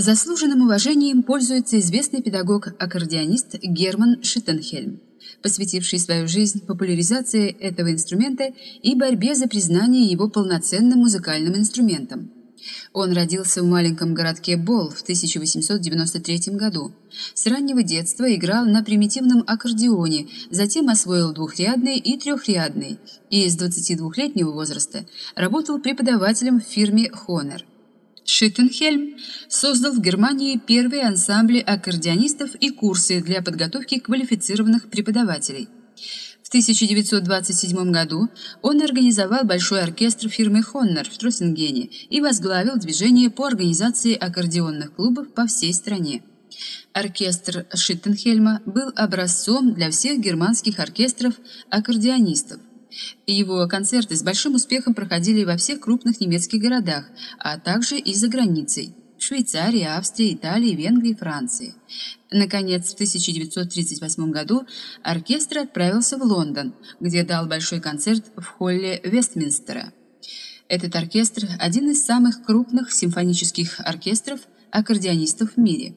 Заслуженным уважением пользуется известный педагог-аккордеонист Герман Шиттенхельм, посвятивший свою жизнь популяризации этого инструмента и борьбе за признание его полноценным музыкальным инструментом. Он родился в маленьком городке Бол в 1893 году. С раннего детства играл на примитивном аккордеоне, затем освоил двухрядный и трехрядный, и с 22-летнего возраста работал преподавателем в фирме Honor. Шиттенхельм создал в Германии первые ансамбли аккордеонистов и курсы для подготовки квалифицированных преподавателей. В 1927 году он организовал большой оркестр фирмы Honor в Троссингене и возглавил движение по организации аккордеонных клубов по всей стране. Оркестр Шиттенхельма был образцом для всех германских оркестров аккордеонистов. Его концерты с большим успехом проходили во всех крупных немецких городах, а также и за границей – Швейцарии, Австрии, Италии, Венгрии, Франции. Наконец, в 1938 году оркестр отправился в Лондон, где дал большой концерт в холле Вестминстера. Этот оркестр – один из самых крупных симфонических оркестров аккордеонистов в мире.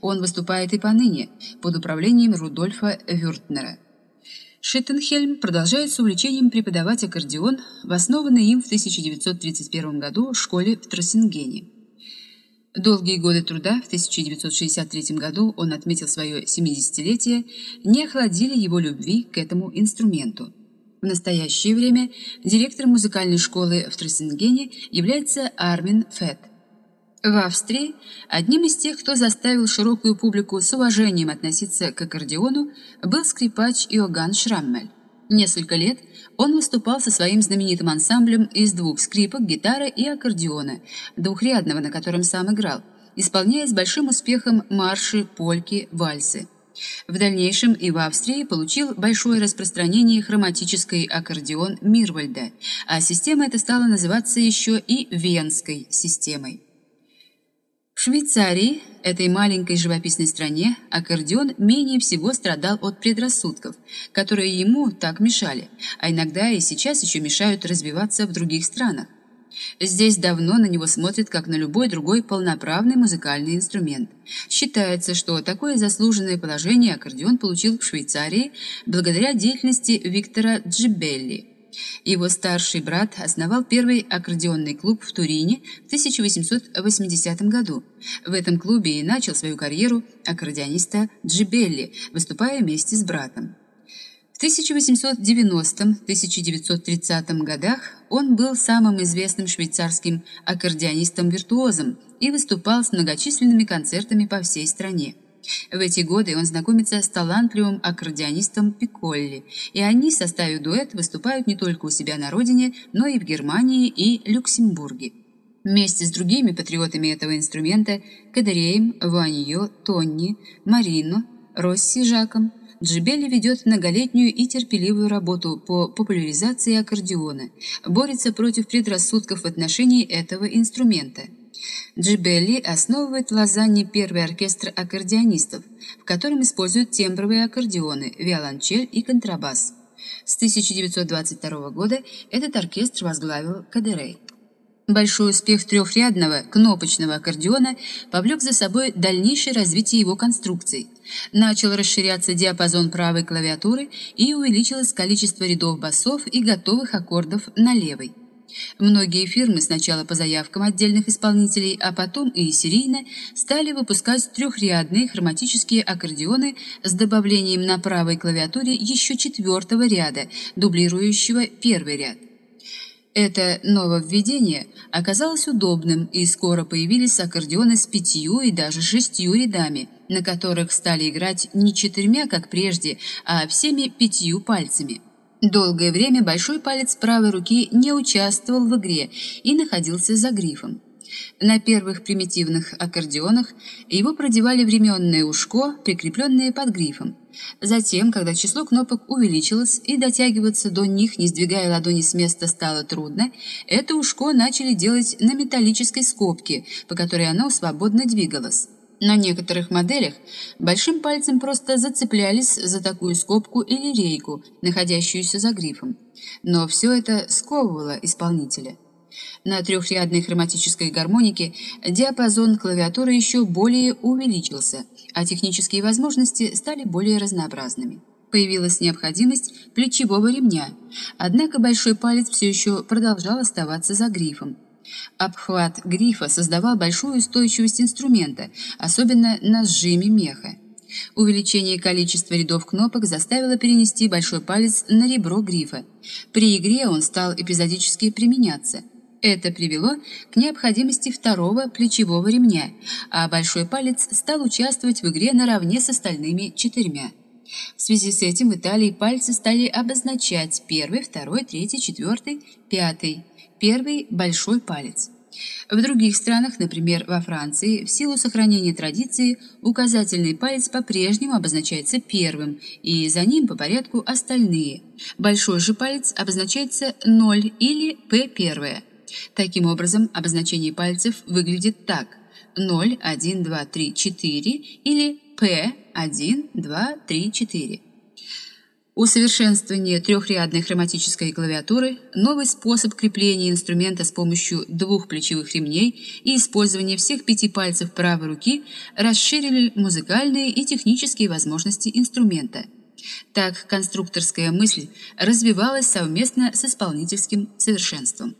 Он выступает и поныне под управлением Рудольфа Вюртнера. Шиттенхельм продолжает с увлечением преподавать аккордеон в основанной им в 1931 году школе в Троссингене. Долгие годы труда, в 1963 году он отметил свое 70-летие, не охладили его любви к этому инструменту. В настоящее время директором музыкальной школы в Троссингене является Армин Фетт. В Австрии одним из тех, кто заставил широкую публику с уважением относиться к аккордеону, был скрипач Иоганн Шраммель. Несколько лет он выступал со своим знаменитым ансамблем из двух скрипок, гитары и аккордеона, двухрядного, на котором сам играл, исполняя с большим успехом марши, польки, вальсы. В дальнейшем и в Австрии получил большое распространение хроматический аккордеон Мирвальда, а система эта стала называться еще и Венской системой. Швейцарии, этой маленькой живописной стране, аккордеон менее всего страдал от предрассудков, которые ему так мешали, а иногда и сейчас еще мешают развиваться в других странах. Здесь давно на него смотрят как на любой другой полноправный музыкальный инструмент. Считается, что такое заслуженное положение аккордеон получил в Швейцарии благодаря деятельности Виктора Джибелли – его старший брат основал первый аккордеонный клуб в Турине в 1880 году. В этом клубе и начал свою карьеру аккордеониста Джибелли, выступая вместе с братом. В 1890-1930 годах он был самым известным швейцарским аккордеонистом-виртуозом и выступал с многочисленными концертами по всей стране. В эти годы он знакомится с талантливым аккордеонистом Пиколли, и они, составив дуэт, выступают не только у себя на родине, но и в Германии и Люксембурге. Вместе с другими патриотами этого инструмента – Кадреем, Ваньо, Тонни, Марино, Росси Жаком – Джибелли ведет многолетнюю и терпеливую работу по популяризации аккордеона, борется против предрассудков в отношении этого инструмента – Джибелли основывает в Лозанне первый оркестр аккордеонистов, в котором используют тембровые аккордеоны, виолончель и контрабас. С 1922 года этот оркестр возглавил Кадерей. Большой успех трехрядного кнопочного аккордеона повлек за собой дальнейшее развитие его конструкций. Начал расширяться диапазон правой клавиатуры и увеличилось количество рядов басов и готовых аккордов на левой. Многие фирмы сначала по заявкам отдельных исполнителей, а потом и серийно стали выпускать трехрядные хроматические аккордеоны с добавлением на правой клавиатуре еще четвертого ряда, дублирующего первый ряд. Это нововведение оказалось удобным, и скоро появились аккордеоны с пятью и даже шестью рядами, на которых стали играть не четырьмя, как прежде, а всеми пятью пальцами. Долгое время большой палец правой руки не участвовал в игре и находился за грифом. На первых примитивных аккордеонах его продевали временное ушко, прикрепленное под грифом. Затем, когда число кнопок увеличилось и дотягиваться до них, не сдвигая ладони с места, стало трудно, это ушко начали делать на металлической скобке, по которой оно свободно двигалось. На некоторых моделях большим пальцем просто зацеплялись за такую скобку или рейку, находящуюся за грифом. Но все это сковывало исполнителя. На трехрядной хроматической гармонике диапазон клавиатуры еще более увеличился, а технические возможности стали более разнообразными. Появилась необходимость плечевого ремня, однако большой палец все еще продолжал оставаться за грифом. Обхват грифа создавал большую устойчивость инструмента, особенно на сжиме меха. Увеличение количества рядов кнопок заставило перенести большой палец на ребро грифа. При игре он стал эпизодически применяться. Это привело к необходимости второго плечевого ремня, а большой палец стал участвовать в игре наравне с остальными четырьмя. В связи с этим в Италии пальцы стали обозначать первый, второй, третий, четвертый, пятый. Первый – большой палец. В других странах, например, во Франции, в силу сохранения традиции, указательный палец по-прежнему обозначается первым, и за ним по порядку остальные. Большой же палец обозначается 0 или П1. Таким образом, обозначение пальцев выглядит так: 0, 1, 2, 3, 4 или П, 1, 2, 3, 4. Усовершенствование трехрядной хроматической клавиатуры, новый способ крепления инструмента с помощью двух плечевых ремней и использование всех пяти пальцев правой руки расширили музыкальные и технические возможности инструмента. Так конструкторская мысль развивалась совместно с исполнительским совершенством.